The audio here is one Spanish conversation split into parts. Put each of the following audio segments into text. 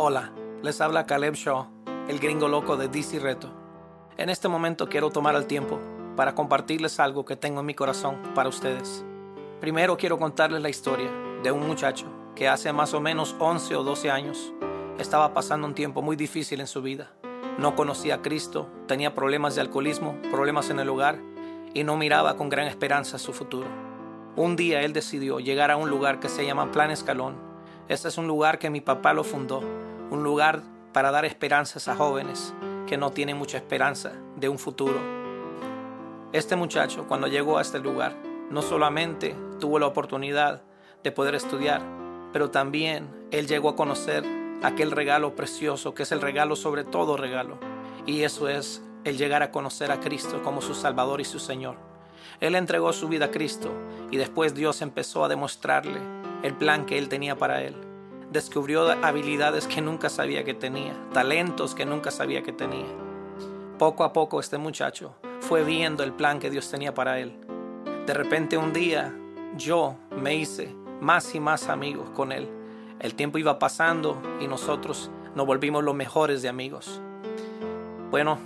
Hola, les habla Caleb Shaw, el gringo loco de DC Reto. En este momento quiero tomar el tiempo para compartirles algo que tengo en mi corazón para ustedes. Primero quiero contarles la historia de un muchacho que hace más o menos 11 o 12 años estaba pasando un tiempo muy difícil en su vida. No conocía a Cristo, tenía problemas de alcoholismo, problemas en el hogar y no miraba con gran esperanza su futuro. Un día él decidió llegar a un lugar que se llama Plan Escalón. Este es un lugar que mi papá lo fundó un lugar para dar esperanzas a jóvenes que no tienen mucha esperanza de un futuro. Este muchacho cuando llegó a este lugar no solamente tuvo la oportunidad de poder estudiar, pero también él llegó a conocer aquel regalo precioso que es el regalo sobre todo regalo, y eso es el llegar a conocer a Cristo como su Salvador y su Señor. Él entregó su vida a Cristo y después Dios empezó a demostrarle el plan que él tenía para él descubrió habilidades que nunca sabía que tenía, talentos que nunca sabía que tenía. Poco a poco este muchacho fue viendo el plan que Dios tenía para él. De repente un día yo me hice más y más amigos con él. El tiempo iba pasando y nosotros nos volvimos los mejores de amigos. Bueno,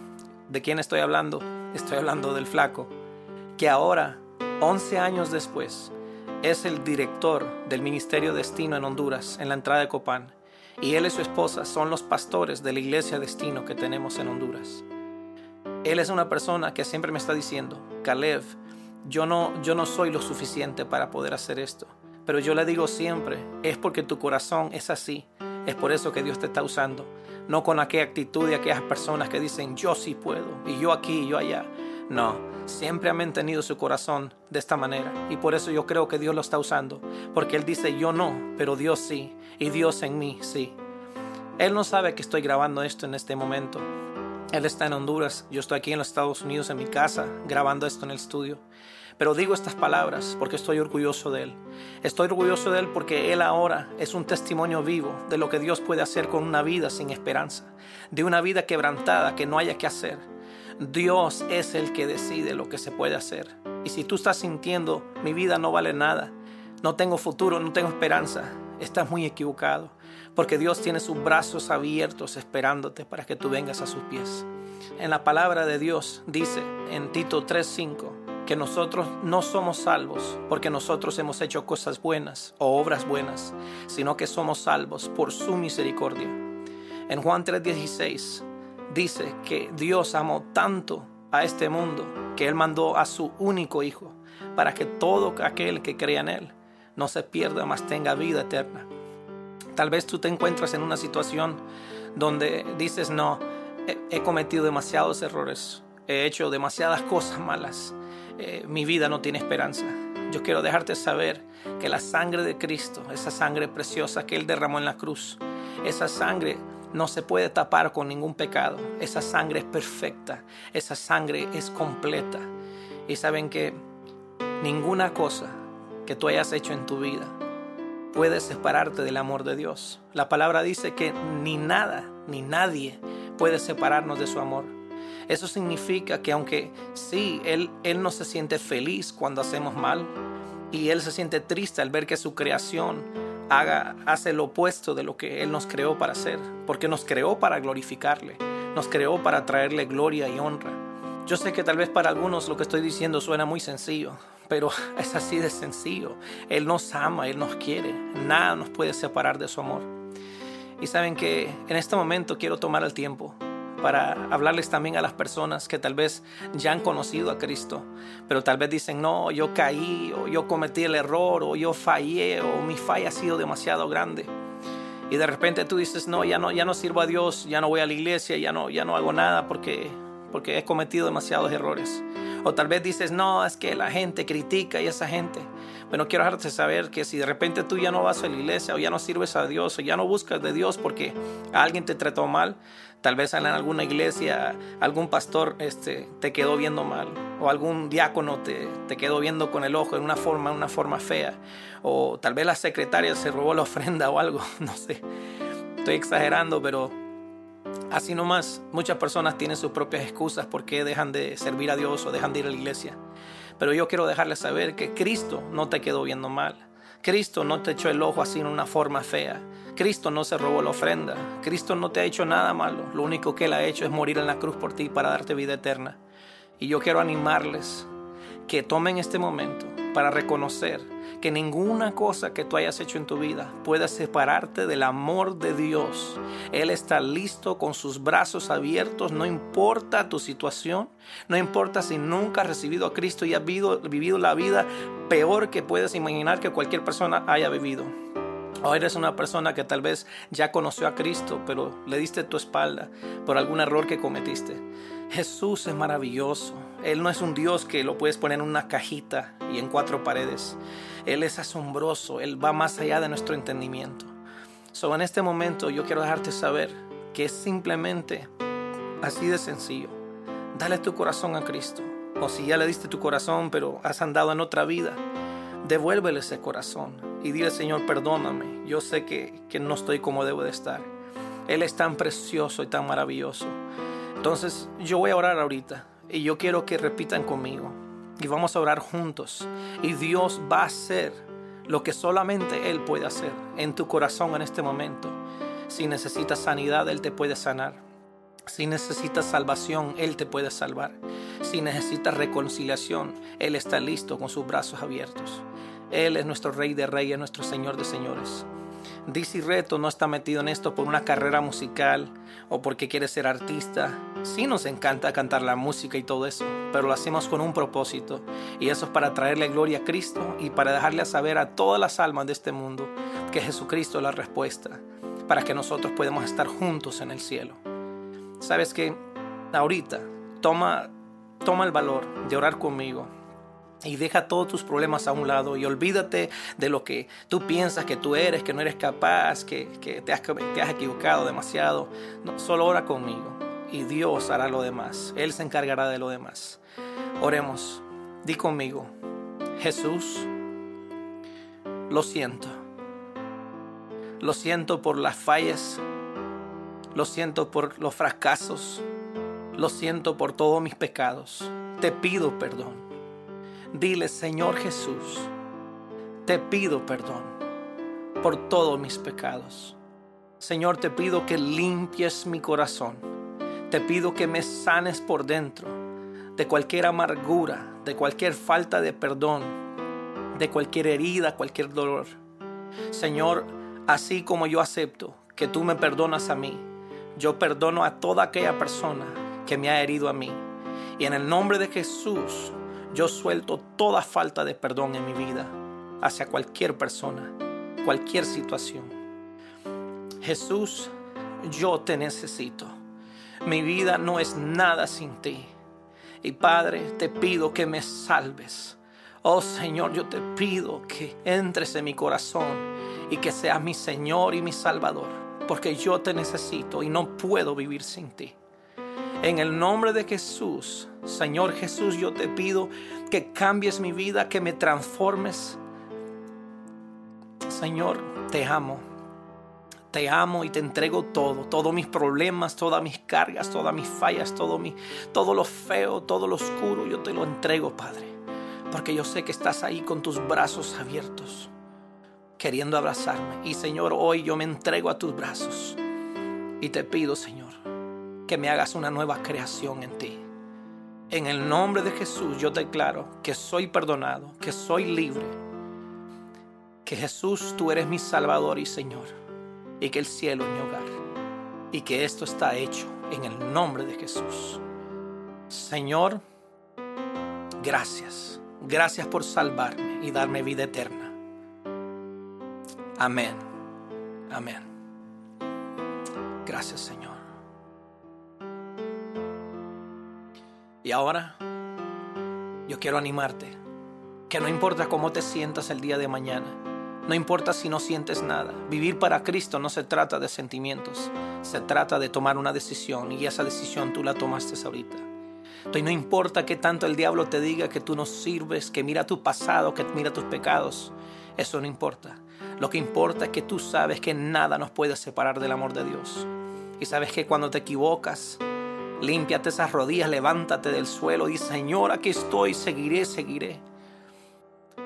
¿de quién estoy hablando? Estoy hablando del flaco, que ahora, 11 años después, es el director del Ministerio Destino en Honduras, en la entrada de Copán, y él y su esposa son los pastores de la iglesia Destino que tenemos en Honduras. Él es una persona que siempre me está diciendo, Caleb, yo no, yo no soy lo suficiente para poder hacer esto, pero yo le digo siempre, es porque tu corazón es así, es por eso que Dios te está usando, no con aquella actitud de aquellas personas que dicen, yo sí puedo, y yo aquí, y yo allá. No, siempre ha mantenido su corazón de esta manera. Y por eso yo creo que Dios lo está usando. Porque Él dice, yo no, pero Dios sí. Y Dios en mí sí. Él no sabe que estoy grabando esto en este momento. Él está en Honduras, yo estoy aquí en los Estados Unidos en mi casa grabando esto en el estudio. Pero digo estas palabras porque estoy orgulloso de Él. Estoy orgulloso de Él porque Él ahora es un testimonio vivo de lo que Dios puede hacer con una vida sin esperanza, de una vida quebrantada que no haya que hacer, Dios es el que decide lo que se puede hacer. Y si tú estás sintiendo, mi vida no vale nada, no tengo futuro, no tengo esperanza, estás muy equivocado, porque Dios tiene sus brazos abiertos esperándote para que tú vengas a sus pies. En la palabra de Dios dice en Tito 3:5 que nosotros no somos salvos porque nosotros hemos hecho cosas buenas o obras buenas, sino que somos salvos por su misericordia. En Juan 3:16 dice que Dios amó tanto a este mundo que Él mandó a su único Hijo para que todo aquel que crea en Él no se pierda, mas tenga vida eterna. Tal vez tú te encuentras en una situación donde dices, no, he, cometido demasiados errores, he hecho demasiadas cosas malas, eh, mi vida no tiene esperanza. Yo quiero dejarte saber que la sangre de Cristo, esa sangre preciosa que Él derramó en la cruz, esa sangre no se puede tapar con ningún pecado. Esa sangre es perfecta, esa sangre es completa. Y saben que ninguna cosa que tú hayas hecho en tu vida puede separarte del amor de Dios. La palabra dice que ni nada, ni nadie puede separarnos de su amor. Eso significa que aunque sí, Él, él no se siente feliz cuando hacemos mal y Él se siente triste al ver que su creación haga, hace lo opuesto de lo que Él nos creó para hacer, porque nos creó para glorificarle, nos creó para traerle gloria y honra. Yo sé que tal vez para algunos lo que estoy diciendo suena muy sencillo, pero es así de sencillo. Él nos ama, Él nos quiere, nada nos puede separar de su amor. Y saben que en este momento quiero tomar el tiempo para hablarles también a las personas que tal vez ya han conocido a Cristo, pero tal vez dicen, no, yo caí, o yo cometí el error, o yo fallé, o mi falla ha sido demasiado grande. Y de repente tú dices, no, ya no, ya no sirvo a Dios, ya no voy a la iglesia, ya no, ya no hago nada porque, porque he cometido demasiados errores. O tal vez dices, no, es que la gente critica y esa gente. Bueno, quiero dejarte saber que si de repente tú ya no vas a la iglesia o ya no sirves a Dios o ya no buscas de Dios porque alguien te trató mal, tal vez en alguna iglesia algún pastor este, te quedó viendo mal o algún diácono te, te quedó viendo con el ojo en una forma, una forma fea o tal vez la secretaria se robó la ofrenda o algo, no sé. Estoy exagerando, pero así nomás muchas personas tienen sus propias excusas por qué dejan de servir a Dios o dejan de ir a la iglesia. Pero yo quiero dejarles saber que Cristo no te quedó viendo mal. Cristo no te echó el ojo así en una forma fea, Cristo no se robó la ofrenda. Cristo no te ha hecho nada malo. Lo único que Él ha hecho es morir en la cruz por ti para darte vida eterna. Y yo quiero animarles que tomen este momento para reconocer que ninguna cosa que tú hayas hecho en tu vida pueda separarte del amor de Dios. Él está listo con sus brazos abiertos, no importa tu situación, no importa si nunca has recibido a Cristo y has vivido, la vida peor que puedes imaginar que cualquier persona haya vivido. O eres una persona que tal vez ya conoció a Cristo, pero le diste tu espalda por algún error que cometiste. Jesús es maravilloso. Él no es un Dios que lo puedes poner en una cajita y en cuatro paredes. Él es asombroso. Él va más allá de nuestro entendimiento. So, en este momento yo quiero dejarte saber que es simplemente así de sencillo. Dale tu corazón a Cristo. O si ya le diste tu corazón, pero has andado en otra vida, devuélvele ese corazón y dile, Señor, perdóname. Yo sé que, que no estoy como debo de estar. Él es tan precioso y tan maravilloso. Entonces yo voy a orar ahorita y yo quiero que repitan conmigo y vamos a orar juntos y Dios va a hacer lo que solamente Él puede hacer en tu corazón en este momento. Si necesitas sanidad, Él te puede sanar. Si necesitas salvación, Él te puede salvar. Si necesitas reconciliación, Él está listo con sus brazos abiertos. Él es nuestro Rey de Reyes, nuestro Señor de Señores. DC Reto no está metido en esto por una carrera musical o porque quiere ser artista. Sí nos encanta cantar la música y todo eso, pero lo hacemos con un propósito. Y eso es para traerle gloria a Cristo y para dejarle a saber a todas las almas de este mundo que Jesucristo es la respuesta para que nosotros podamos estar juntos en el cielo. Sabes que ahorita toma, toma el valor de orar conmigo y deja todos tus problemas a un lado y olvídate de lo que tú piensas que tú eres, que no eres capaz, que, te, has, te, has, equivocado demasiado. Solo ora conmigo y Dios hará lo demás. Él se encargará de lo demás. Oremos. Di conmigo, Jesús, lo siento. Lo siento por las fallas. Lo siento por los fracasos. Lo siento por todos mis pecados. Te pido perdón. Dile, Señor Jesús, te pido perdón por todos mis pecados. Señor, te pido que limpies mi corazón. Te pido que me sanes por dentro de cualquier amargura, de cualquier falta de perdón, de cualquier herida, cualquier dolor. Señor, así como yo acepto que tú me perdonas a mí, yo perdono a toda aquella persona que me ha herido a mí. Y en el nombre de Jesús, yo suelto toda falta de perdón en mi vida hacia cualquier persona, cualquier situación. Jesús, yo te necesito. Mi vida no es nada sin ti. Y Padre, te pido que me salves. Oh Señor, yo te pido que entres en mi corazón y que seas mi Señor y mi Salvador, porque yo te necesito y no puedo vivir sin ti. En el nombre de Jesús, Señor Jesús, yo te pido que cambies mi vida, que me transformes. Señor, te amo. Te amo y te entrego todo, todos mis problemas, todas mis cargas, todas mis fallas, todo, mi, lo feo, todo lo oscuro, yo te lo entrego, Padre. Porque yo sé que estás ahí con tus brazos abiertos, queriendo abrazarme. Y Señor, hoy yo me entrego a tus brazos. Y te pido, Señor, que me hagas una nueva creación en ti. En el nombre de Jesús yo declaro que soy perdonado, que soy libre, que Jesús tú eres mi Salvador y Señor, y que el cielo es mi hogar, y que esto está hecho en el nombre de Jesús. Señor, gracias, gracias por salvarme y darme vida eterna. Amén, amén. Gracias Señor. Y ahora yo quiero animarte, que no importa cómo te sientas el día de mañana, no importa si no sientes nada, vivir para Cristo no se trata de sentimientos, se trata de tomar una decisión y esa decisión tú la tomaste ahorita. Entonces no importa que tanto el diablo te diga que tú no sirves, que mira tu pasado, que mira tus pecados, eso no importa. Lo que importa es que tú sabes que nada nos puede separar del amor de Dios. Y sabes que cuando te equivocas, Límpiate esas rodillas, levántate del suelo y Señor, aquí estoy, seguiré, seguiré.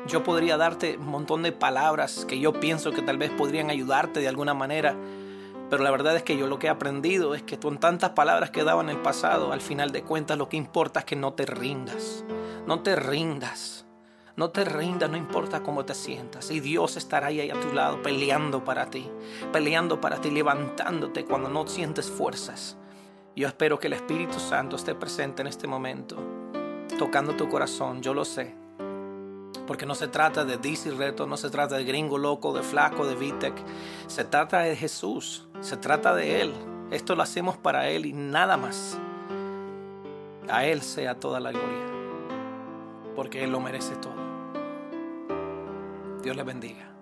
Yo podría darte un montón de palabras que yo pienso que tal vez podrían ayudarte de alguna manera, pero la verdad es que yo lo que he aprendido es que con tantas palabras que daba en el pasado, al final de cuentas lo que importa es que no te rindas. No te rindas. No te rindas, no importa cómo te sientas. Y Dios estará ahí a tu lado peleando para ti, peleando para ti, levantándote cuando no sientes fuerzas. Yo espero que el Espíritu Santo esté presente en este momento, tocando tu corazón, yo lo sé. Porque no se trata de DC Reto, no se trata de gringo loco, de flaco, de Vitec. Se trata de Jesús, se trata de Él. Esto lo hacemos para Él y nada más. A Él sea toda la gloria, porque Él lo merece todo. Dios le bendiga.